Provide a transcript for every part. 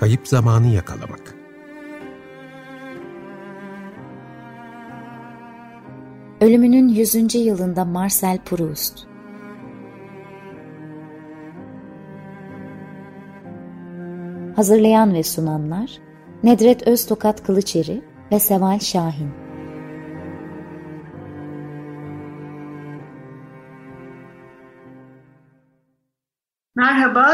Kayıp zamanı yakalamak. Ölümünün 100. yılında Marcel Proust Hazırlayan ve sunanlar Nedret Öztokat Kılıçeri ve Seval Şahin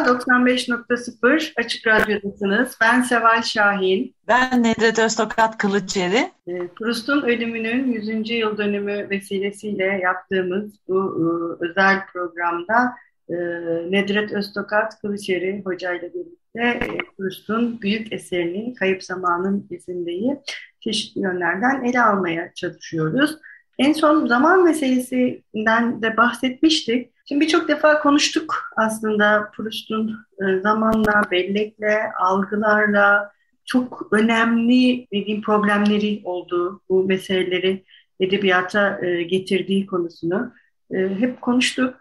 95.0 Açık Radyo'dasınız. Ben Seval Şahin. Ben Nedret Öztokat Kılıçeri. Ee, Proust'un ölümünün 100. yıl dönümü vesilesiyle yaptığımız bu e, özel programda e, Nedret Öztokat Kılıçeri hocayla birlikte e, Proust'un büyük eserini Kayıp Zamanın izindeyi çeşitli yönlerden ele almaya çalışıyoruz. En son zaman meselesinden de bahsetmiştik. Şimdi birçok defa konuştuk aslında Proust'un e, zamanla, bellekle, algılarla çok önemli dediğim problemleri olduğu, bu meseleleri edebiyata e, getirdiği konusunu e, hep konuştuk.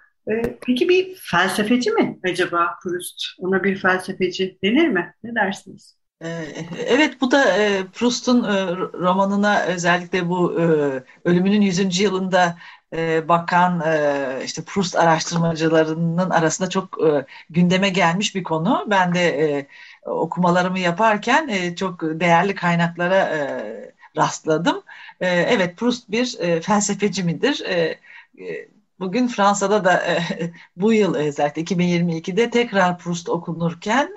Peki bir felsefeci mi acaba Proust? Ona bir felsefeci denir mi? Ne dersiniz? Evet bu da Proust'un romanına özellikle bu ölümünün 100. yılında e, bakan e, işte Proust araştırmacılarının arasında çok e, gündeme gelmiş bir konu. Ben de okumalarımı yaparken çok değerli kaynaklara rastladım. Evet Proust bir e, felsefeci midir? Bugün Fransa'da da bu yıl özellikle 2022'de tekrar Proust okunurken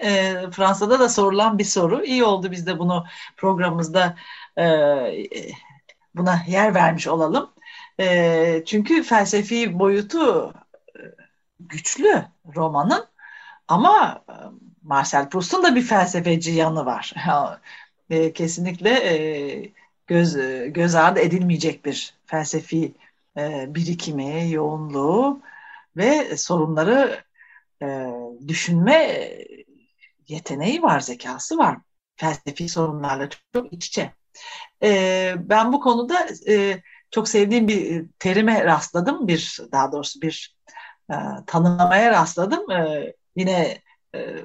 Fransa'da da sorulan bir soru. İyi oldu biz de bunu programımızda buna yer vermiş olalım. E, çünkü felsefi boyutu e, güçlü romanın ama e, Marcel Proust'un da bir felsefeci yanı var. e, kesinlikle e, göz göz ardı edilmeyecek bir felsefi e, birikimi, yoğunluğu ve sorunları e, düşünme yeteneği var, zekası var. Felsefi sorunlarla çok iç içe. E, ben bu konuda e, çok sevdiğim bir terime rastladım. Bir daha doğrusu bir e, tanımlamaya rastladım. E, yine e,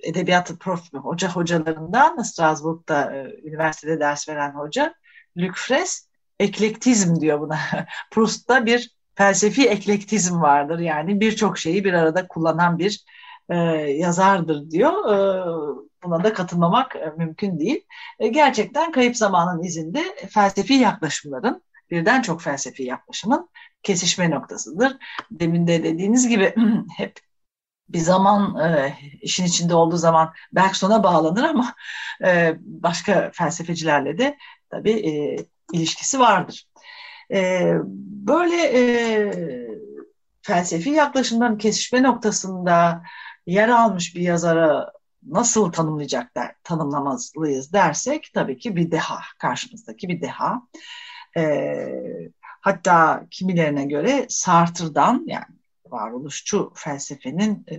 edebiyat prof, hoca hocalarından Strasbourg'da e, üniversitede ders veren hoca Luc Fres eklektizm diyor buna. Proust'ta bir felsefi eklektizm vardır. Yani birçok şeyi bir arada kullanan bir e, yazardır diyor. E, buna da katılmamak e, mümkün değil. E, gerçekten kayıp zamanın izinde felsefi yaklaşımların birden çok felsefi yaklaşımın kesişme noktasıdır. Demin de dediğiniz gibi hep bir zaman e, işin içinde olduğu zaman Bergson'a bağlanır ama e, başka felsefecilerle de tabii e, ilişkisi vardır. E, böyle e, felsefi yaklaşımların kesişme noktasında yer almış bir yazara nasıl tanımlayacak der, tanımlamalıyız dersek tabii ki bir deha, karşımızdaki bir deha. E, hatta kimilerine göre Sartre'dan yani varoluşçu felsefenin e,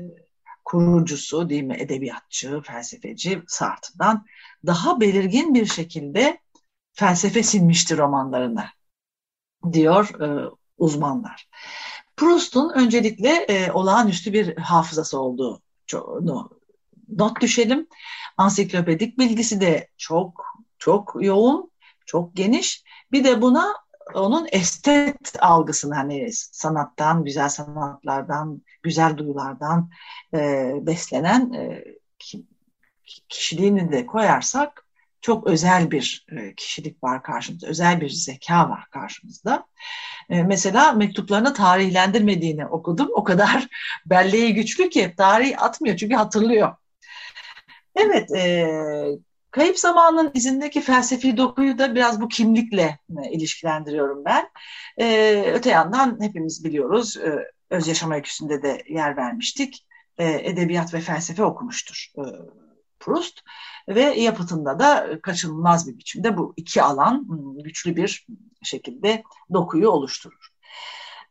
kurucusu değil mi edebiyatçı, felsefeci Sartre'dan daha belirgin bir şekilde felsefe silmiştir romanlarına diyor e, uzmanlar. Proust'un öncelikle e, olağanüstü bir hafızası olduğunu not düşelim. Ansiklopedik bilgisi de çok çok yoğun, çok geniş bir de buna onun estet algısını hani sanattan, güzel sanatlardan, güzel duyulardan e, beslenen e, kişiliğini de koyarsak çok özel bir e, kişilik var karşımızda, özel bir zeka var karşımızda. E, mesela mektuplarını tarihlendirmediğini okudum. O kadar belleği güçlü ki tarih atmıyor çünkü hatırlıyor. Evet, e, Kayıp zamanın izindeki felsefi dokuyu da biraz bu kimlikle e, ilişkilendiriyorum ben. E, öte yandan hepimiz biliyoruz, e, öz yaşam öyküsünde de yer vermiştik. E, edebiyat ve felsefe okumuştur e, Proust ve yapıtında da kaçınılmaz bir biçimde bu iki alan güçlü bir şekilde dokuyu oluşturur.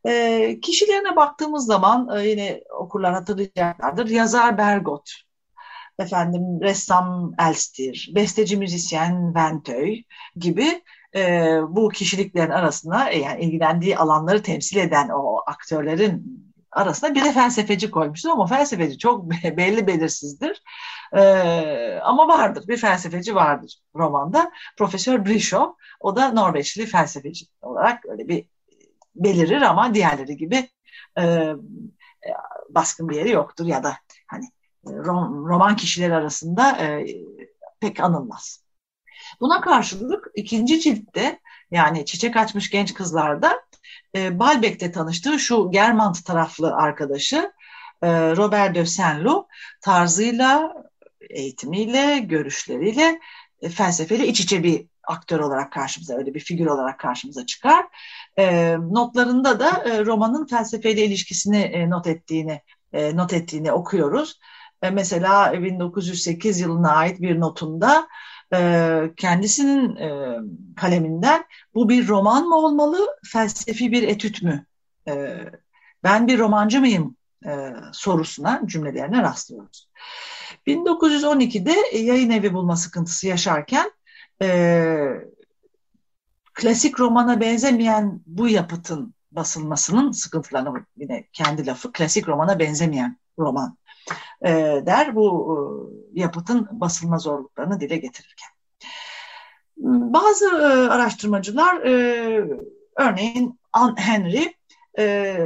E, kişilerine baktığımız zaman e, yine okurlar hatırlayacaklardır. Yazar Bergot efendim ressam Elstir, besteci müzisyen Venteuil gibi e, bu kişiliklerin arasına e, yani ilgilendiği alanları temsil eden o aktörlerin arasına bir de felsefeci koymuştur ama felsefeci çok belli belirsizdir. Ee, ama vardır, bir felsefeci vardır romanda. Profesör Brishow, o da Norveçli felsefeci olarak öyle bir belirir ama diğerleri gibi e, baskın bir yeri yoktur ya da hani roman kişileri arasında e, pek anılmaz. Buna karşılık ikinci ciltte yani Çiçek Açmış Genç Kızlar'da e, Balbek'te tanıştığı şu Germant taraflı arkadaşı e, Robert de Saint-Loup tarzıyla, eğitimiyle, görüşleriyle e, iç içe bir aktör olarak karşımıza, öyle bir figür olarak karşımıza çıkar. Notlarında da romanın felsefeyle ilişkisini not ettiğini not ettiğini okuyoruz. E, mesela 1908 yılına ait bir notunda e, kendisinin e, kaleminden bu bir roman mı olmalı, felsefi bir etüt mü? E, ben bir romancı mıyım e, sorusuna, cümlelerine rastlıyoruz. 1912'de yayın evi bulma sıkıntısı yaşarken e, klasik romana benzemeyen bu yapıtın basılmasının sıkıntılarını yine kendi lafı klasik romana benzemeyen roman e, der bu e, yapıtın basılma zorluklarını dile getirirken. Bazı e, araştırmacılar e, örneğin Henry e,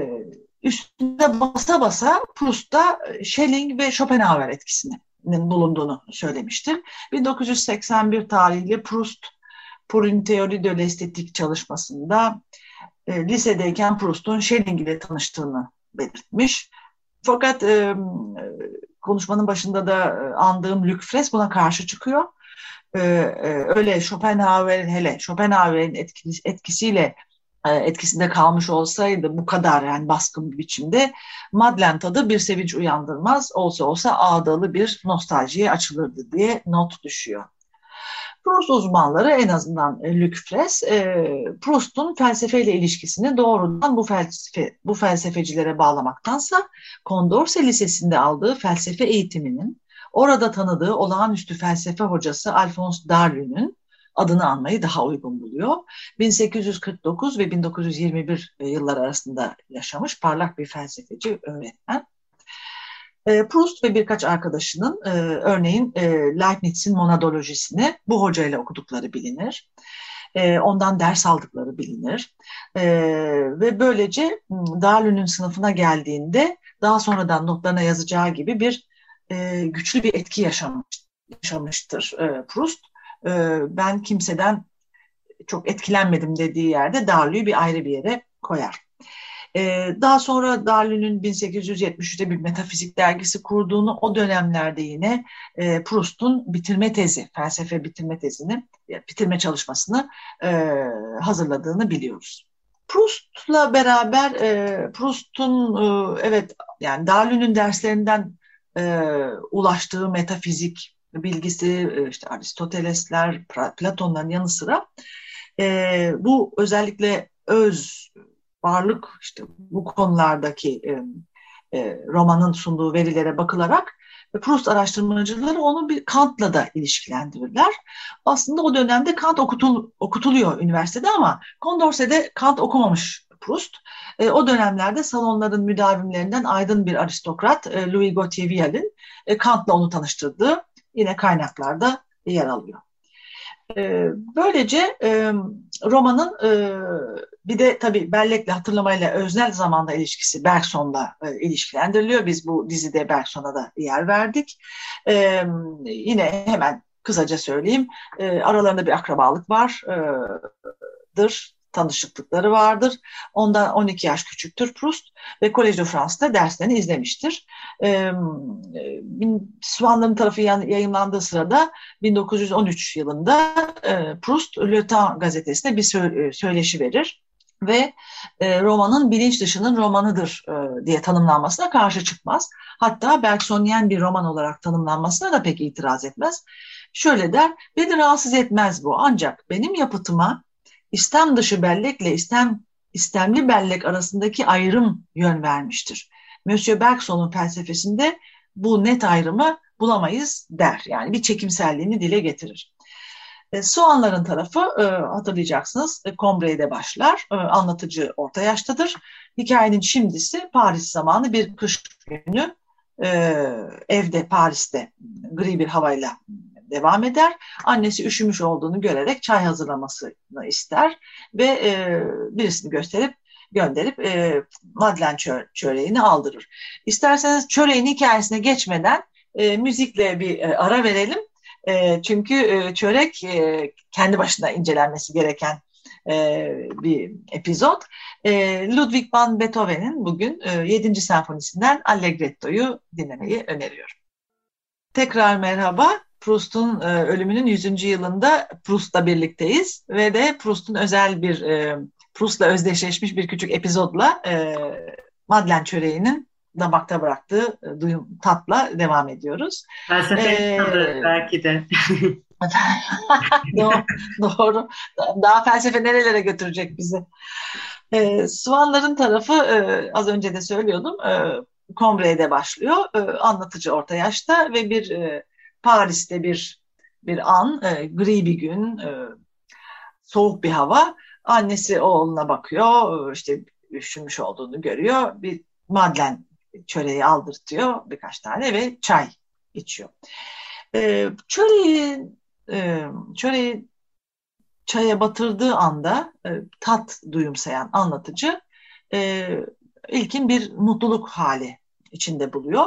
üstünde basa basa Proust'ta Schelling ve Schopenhauer etkisinin bulunduğunu söylemiştir. 1981 tarihli Proust Pour théorie de l'esthétique çalışmasında e, lisedeyken Proust'un Schelling ile tanıştığını belirtmiş. Fakat e, konuşmanın başında da andığım Luc Fres buna karşı çıkıyor. E, e, öyle Schopenhauer'in hele Schopenhauer'in etkisi, etkisiyle e, etkisinde kalmış olsaydı bu kadar yani baskın bir biçimde Madlen tadı bir sevinç uyandırmaz olsa olsa ağdalı bir nostaljiye açılırdı diye not düşüyor. Proust uzmanları en azından e, Luc e, Proust'un felsefeyle ilişkisini doğrudan bu felsefe bu felsefecilere bağlamaktansa Condorcet Lisesi'nde aldığı felsefe eğitiminin orada tanıdığı olağanüstü felsefe hocası Alphonse Darwin'in adını anmayı daha uygun buluyor. 1849 ve 1921 yıllar arasında yaşamış parlak bir felsefeci öğretmen. E, Proust ve birkaç arkadaşının e, örneğin e, Leibniz'in monadolojisini bu hocayla okudukları bilinir. E, ondan ders aldıkları bilinir. E, ve böylece Darwin'in sınıfına geldiğinde daha sonradan notlarına yazacağı gibi bir e, güçlü bir etki yaşamış, yaşamıştır e, Proust. E, ben kimseden çok etkilenmedim dediği yerde Darwin'i bir ayrı bir yere koyar. E, daha sonra Darwin'in 1873'te bir metafizik dergisi kurduğunu, o dönemlerde yine e, Proust'un bitirme tezi, felsefe bitirme tezini, bitirme çalışmasını e, hazırladığını biliyoruz. Proust'la beraber e, Proust'un e, evet yani Darwin'in derslerinden e, ulaştığı metafizik bilgisi işte Aristotelesler, Platon'ların yanı sıra bu özellikle öz varlık işte bu konulardaki e, e, romanın sunduğu verilere bakılarak Proust araştırmacıları onu bir Kant'la da ilişkilendirirler. Aslında o dönemde Kant okutul, okutuluyor üniversitede ama Condorcet'de Kant okumamış Proust. E, o dönemlerde salonların müdavimlerinden aydın bir aristokrat e, Louis Gauthier Vial'in e, Kant'la onu tanıştırdığı yine kaynaklarda yer alıyor. E, böylece romanın bir de tabii bellekle hatırlamayla öznel zamanda ilişkisi Bergson'la ilişkilendiriliyor. Biz bu dizide Bergson'a da yer verdik. Yine hemen kısaca söyleyeyim. Aralarında bir akrabalık vardır tanışıklıkları vardır. Ondan 12 yaş küçüktür Proust ve Collège de France'da derslerini izlemiştir. E, tarafı yayınlandığı sırada 1913 yılında Proust Le Temps gazetesine bir söyleşi verir ve e, romanın bilinç dışının romanıdır e, diye tanımlanmasına karşı çıkmaz. Hatta Bergsonian bir roman olarak tanımlanmasına da pek itiraz etmez. Şöyle der, beni rahatsız etmez bu ancak benim yapıtıma İstem dışı bellekle istem, istemli bellek arasındaki ayrım yön vermiştir. Monsieur Bergson'un felsefesinde bu net ayrımı bulamayız der. Yani bir çekimselliğini dile getirir. E, Soğanların tarafı e, hatırlayacaksınız e, Combre'de başlar. E, anlatıcı orta yaştadır. Hikayenin şimdisi Paris zamanı bir kış günü e, evde Paris'te gri bir havayla devam eder. Annesi üşümüş olduğunu görerek çay hazırlamasını ister ve e, birisini gösterip gönderip e, Madlen çö çöreğini aldırır. İsterseniz çöreğin hikayesine geçmeden e, müzikle bir e, ara verelim. E, çünkü e, çörek e, kendi başına incelenmesi gereken e, bir epizod. E, Ludwig van Beethoven'in bugün e, 7. senfonisinden Allegretto'yu dinlemeyi öneriyorum. Tekrar merhaba. Proust'un e, ölümünün 100. yılında Proust'la birlikteyiz ve de Proust'un özel bir e, Proust'la özdeşleşmiş bir küçük epizodla e, Madlen çöreğinin damakta bıraktığı e, duyum tatla devam ediyoruz. Felsefe ee, belki de. doğru, doğru. Daha felsefe nerelere götürecek bizi? E, Swanların tarafı e, az önce de söylüyordum. E, Combre'de başlıyor. E, anlatıcı orta yaşta ve bir e, Paris'te bir bir an, e, gri bir gün, e, soğuk bir hava. Annesi oğluna bakıyor, işte üşümüş olduğunu görüyor. Bir madlen çöreği aldırtıyor birkaç tane ve çay içiyor. E, çöreği, e, çöreği çaya batırdığı anda e, tat duyumsayan anlatıcı e, ilkin bir mutluluk hali içinde buluyor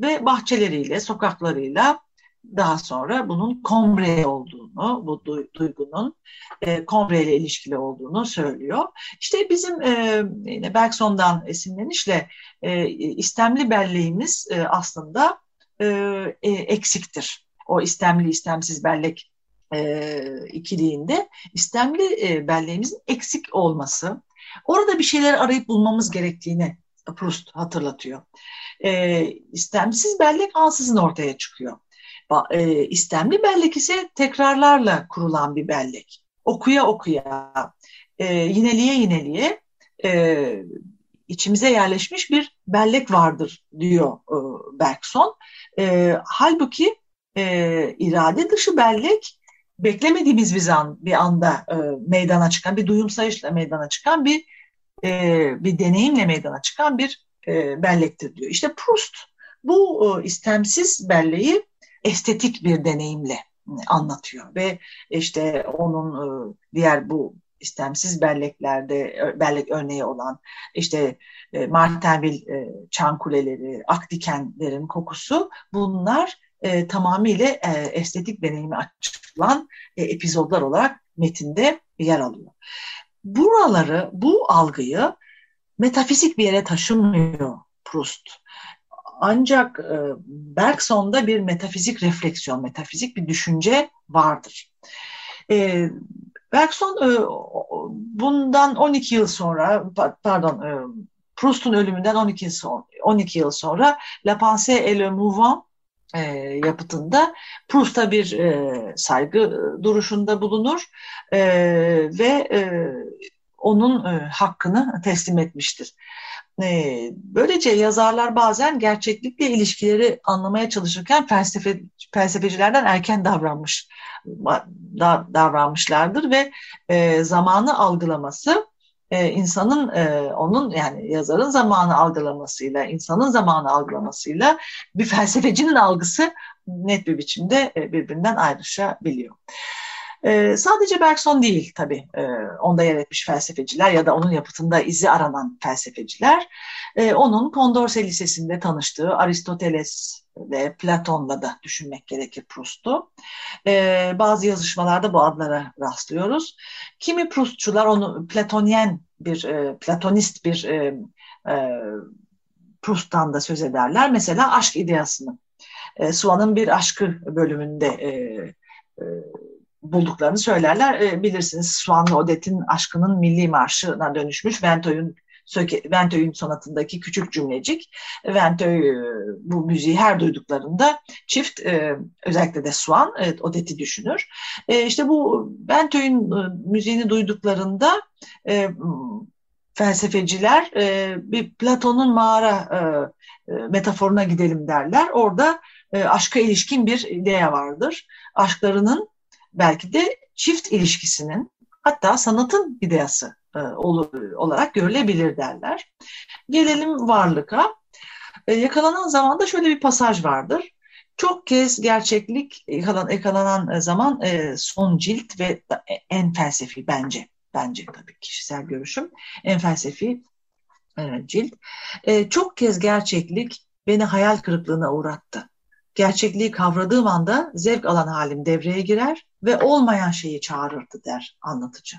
ve bahçeleriyle, sokaklarıyla daha sonra bunun kombre olduğunu, bu duygunun e, kombre ile ilişkili olduğunu söylüyor. İşte bizim e, yine Bergson'dan esinlenişle e, istemli belleğimiz e, aslında e, e, eksiktir. O istemli istemsiz bellek e, ikiliğinde istemli e, belleğimizin eksik olması, orada bir şeyler arayıp bulmamız gerektiğini Proust hatırlatıyor. E, istemsiz bellek ansızın ortaya çıkıyor. E, istemli bellek ise tekrarlarla kurulan bir bellek. Okuya okuya, yineliye yineliye e, içimize yerleşmiş bir bellek vardır diyor e, Bergson. Halbuki irade dışı bellek beklemediğimiz bir, an, bir anda meydana çıkan, bir duyum sayışla meydana çıkan bir bir deneyimle meydana çıkan bir bellektir diyor. İşte Proust bu istemsiz belleği estetik bir deneyimle anlatıyor ve işte onun e, diğer bu istemsiz belleklerde bellek örneği olan işte e, Martenville çan kuleleri, akdikenlerin kokusu bunlar e, tamamıyla e, estetik deneyimi açıklan e, epizodlar olarak metinde yer alıyor. Buraları, bu algıyı metafizik bir yere taşımıyor Proust. Ancak e, Bergson'da bir metafizik refleksiyon, metafizik bir düşünce vardır. E, Bergson e, bundan 12 yıl sonra, pardon, e, Proust'un ölümünden 12 yıl sonra, 12 yıl sonra La Pensée et le Mouvement e, yapıtında Proust'a bir e, saygı duruşunda bulunur e, ve e, onun e, hakkını teslim etmiştir. E, böylece yazarlar bazen gerçeklikle ilişkileri anlamaya çalışırken felsefe, felsefecilerden erken davranmış da, davranmışlardır ve e, zamanı algılaması e, insanın e, onun yani yazarın zamanı algılamasıyla insanın zamanı algılamasıyla bir felsefecinin algısı net bir biçimde e, birbirinden ayrışabiliyor. E, sadece Bergson değil tabii e, onda yer etmiş felsefeciler ya da onun yapıtında izi aranan felsefeciler. E, onun Condorcet Lisesi'nde tanıştığı Aristoteles ve Platon'la da düşünmek gerekir Proust'u. E, bazı yazışmalarda bu adlara rastlıyoruz. Kimi Proustçular onu Platonyen bir, e, Platonist bir e, e, Proust'tan da söz ederler. Mesela aşk ideasını. E, Swan'ın bir aşkı bölümünde e, e, bulduklarını söylerler. E, bilirsiniz Swan'la Odette'in aşkının milli marşına dönüşmüş Ventöy'ün Ventöy'ün sonatındaki küçük cümlecik. Ventöy e, bu müziği her duyduklarında çift e, özellikle de Swan evet, Odette'i düşünür. E, işte bu Ventöy'ün müziğini duyduklarında felsefeciler bir Platon'un mağara metaforuna gidelim derler. Orada aşka ilişkin bir idea vardır. Aşklarının belki de çift ilişkisinin hatta sanatın ideası e, olarak görülebilir derler. Gelelim varlığa. E, yakalanan zamanda şöyle bir pasaj vardır. Çok kez gerçeklik yakalan, yakalanan zaman e, son cilt ve en felsefi bence. Bence tabii kişisel görüşüm. En felsefi e, cilt. E, çok kez gerçeklik beni hayal kırıklığına uğrattı. Gerçekliği kavradığım anda zevk alan halim devreye girer ve olmayan şeyi çağırırdı der anlatıcı.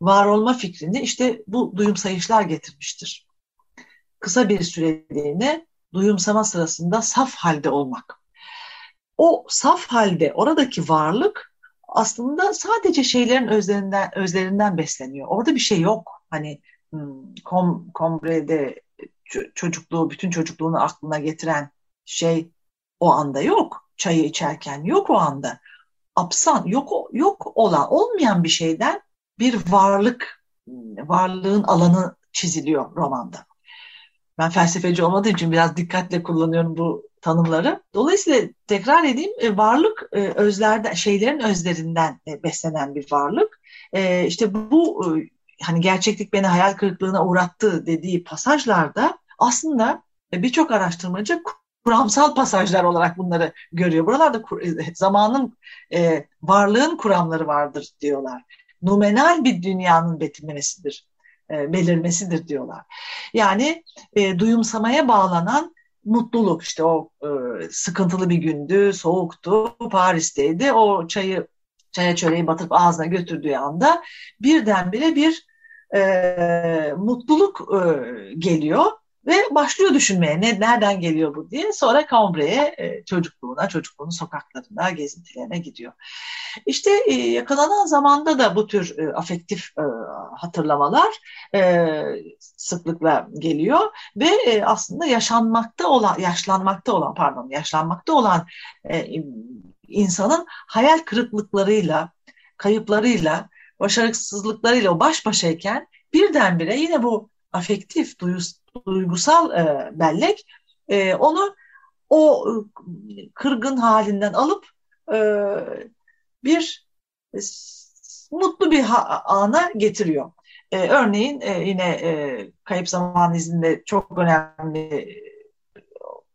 Var olma fikrini işte bu duyum sayışlar getirmiştir. Kısa bir süreliğine duyumsama sırasında saf halde olmak. O saf halde oradaki varlık aslında sadece şeylerin özlerinden, özlerinden besleniyor. Orada bir şey yok. Hani hmm, kom, Kombre'de çocukluğu, bütün çocukluğunu aklına getiren şey o anda yok. Çayı içerken yok o anda. Apsan yok yok olan olmayan bir şeyden bir varlık varlığın alanı çiziliyor romanda. Ben felsefeci olmadığım için biraz dikkatle kullanıyorum bu tanımları. Dolayısıyla tekrar edeyim e, varlık e, özlerden şeylerin özlerinden e, beslenen bir varlık. İşte bu hani gerçeklik beni hayal kırıklığına uğrattı dediği pasajlarda aslında birçok araştırmacı kuramsal pasajlar olarak bunları görüyor. Buralarda zamanın varlığın kuramları vardır diyorlar. Numenal bir dünyanın betimlemesidir e, belirmesidir diyorlar. Yani e, duyumsamaya bağlanan mutluluk işte o e, sıkıntılı bir gündü, soğuktu, Paris'teydi. O çayı çaya çöreği batırıp ağzına götürdüğü anda birdenbire bir e, mutluluk e, geliyor ve başlıyor düşünmeye ne, nereden geliyor bu diye. Sonra Cambre'ye e, çocukluğuna, çocukluğunun sokaklarına, gezintilerine gidiyor. İşte e, yakalanan zamanda da bu tür e, afektif e, hatırlamalar e, sıklıkla geliyor ve e, aslında yaşanmakta olan, yaşlanmakta olan, pardon, yaşlanmakta olan e, insanın hayal kırıklıklarıyla, kayıplarıyla, başarısızlıklarıyla baş başayken birdenbire yine bu afektif, duygusal e, bellek e, onu o e, kırgın halinden alıp e, bir e, mutlu bir ana getiriyor. E, örneğin e, yine e, Kayıp Zaman izinde çok önemli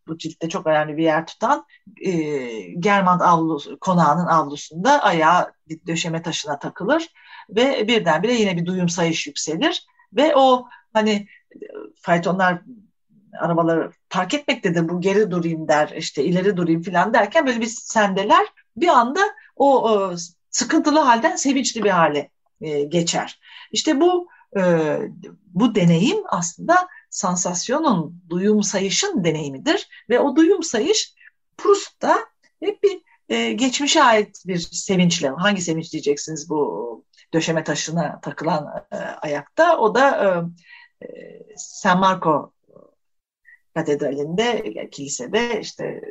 bu ciltte çok önemli bir yer tutan e, Germant avlu, konağının avlusunda ayağı döşeme taşına takılır ve birdenbire yine bir duyum sayış yükselir ve o hani faytonlar arabaları park etmektedir. Bu geri durayım der, işte ileri durayım falan derken böyle bir sendeler bir anda o, o sıkıntılı halden sevinçli bir hale e, geçer. İşte bu e, bu deneyim aslında sansasyonun, duyum sayışın deneyimidir ve o duyum sayış Proust'ta hep bir e, geçmişe ait bir sevinçle, hangi sevinç diyeceksiniz bu döşeme taşına takılan e, ayakta, o da e, San Marco katedralinde, kilisede işte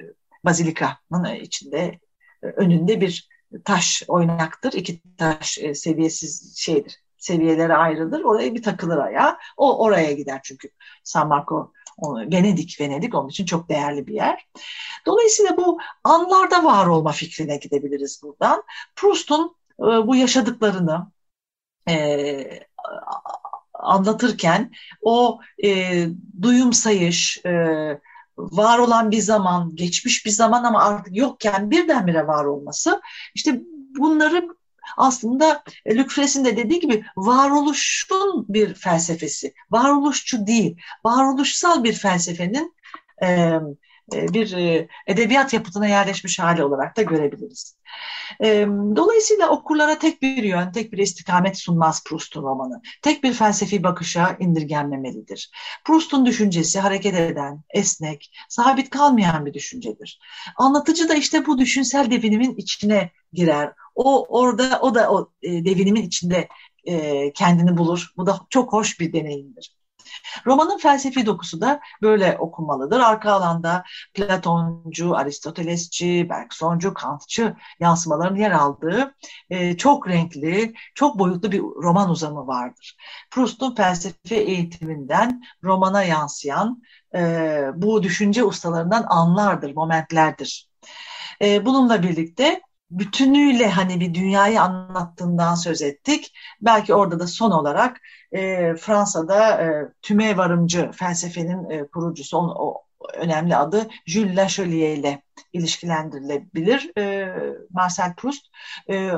bazilikanın içinde önünde bir taş oynaktır. İki taş e, seviyesiz şeydir. Seviyelere ayrılır. Oraya bir takılır ayağa. O oraya gider çünkü San Marco Venedik, Venedik onun için çok değerli bir yer. Dolayısıyla bu anlarda var olma fikrine gidebiliriz buradan. Proust'un e, bu yaşadıklarını e, anlatırken o e, duyum sayış, e, var olan bir zaman, geçmiş bir zaman ama artık yokken birdenbire var olması, işte bunları aslında Lucrez'in de dediği gibi varoluşun bir felsefesi, varoluşçu değil, varoluşsal bir felsefenin e, bir e, edebiyat yapıtına yerleşmiş hali olarak da görebiliriz. E, dolayısıyla okurlara tek bir yön, tek bir istikamet sunmaz Proust'un romanı. Tek bir felsefi bakışa indirgenmemelidir. Proust'un düşüncesi hareket eden, esnek, sabit kalmayan bir düşüncedir. Anlatıcı da işte bu düşünsel devinimin içine girer. O orada o da o devinimin içinde kendini bulur. Bu da çok hoş bir deneyimdir. Romanın felsefi dokusu da böyle okunmalıdır. Arka alanda Platoncu, Aristotelesçi, Bergsoncu, Kantçı yansımaların yer aldığı e, çok renkli, çok boyutlu bir roman uzamı vardır. Proust'un felsefe eğitiminden romana yansıyan e, bu düşünce ustalarından anlardır, momentlerdir. E, bununla birlikte bütünüyle hani bir dünyayı anlattığından söz ettik. Belki orada da son olarak e, Fransa'da e, tüme varımcı felsefenin e, kurucusu, o, o önemli adı Jules Lachelier ile ilişkilendirilebilir. E, Marcel Proust e,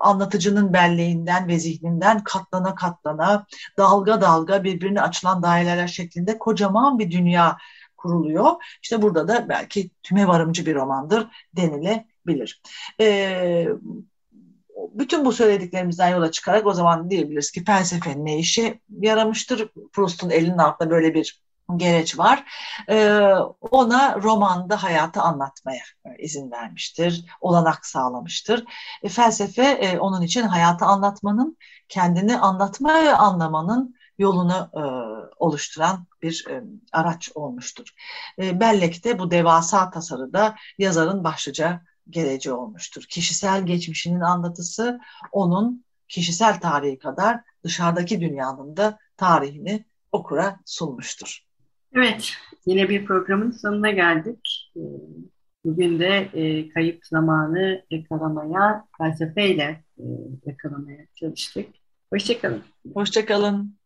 anlatıcının belleğinden ve zihninden katlana katlana dalga dalga birbirine açılan daireler şeklinde kocaman bir dünya kuruluyor. İşte burada da belki tüme varımcı bir romandır denilebilir. E, bütün bu söylediklerimizden yola çıkarak o zaman diyebiliriz ki felsefenin ne işe yaramıştır? Proust'un elinin altında böyle bir gereç var. Ee, ona romanda hayatı anlatmaya izin vermiştir, olanak sağlamıştır. E, felsefe e, onun için hayatı anlatmanın, kendini anlatma ve anlamanın yolunu e, oluşturan bir e, araç olmuştur. E, Bellek'te bu devasa tasarıda yazarın başlıca geleceği olmuştur. Kişisel geçmişinin anlatısı onun kişisel tarihi kadar dışarıdaki dünyanın da tarihini okura sunmuştur. Evet, yine bir programın sonuna geldik. Ee, bugün de e, kayıp zamanı yakalamaya, felsefeyle e, yakalamaya çalıştık. Hoşçakalın. Hoşçakalın.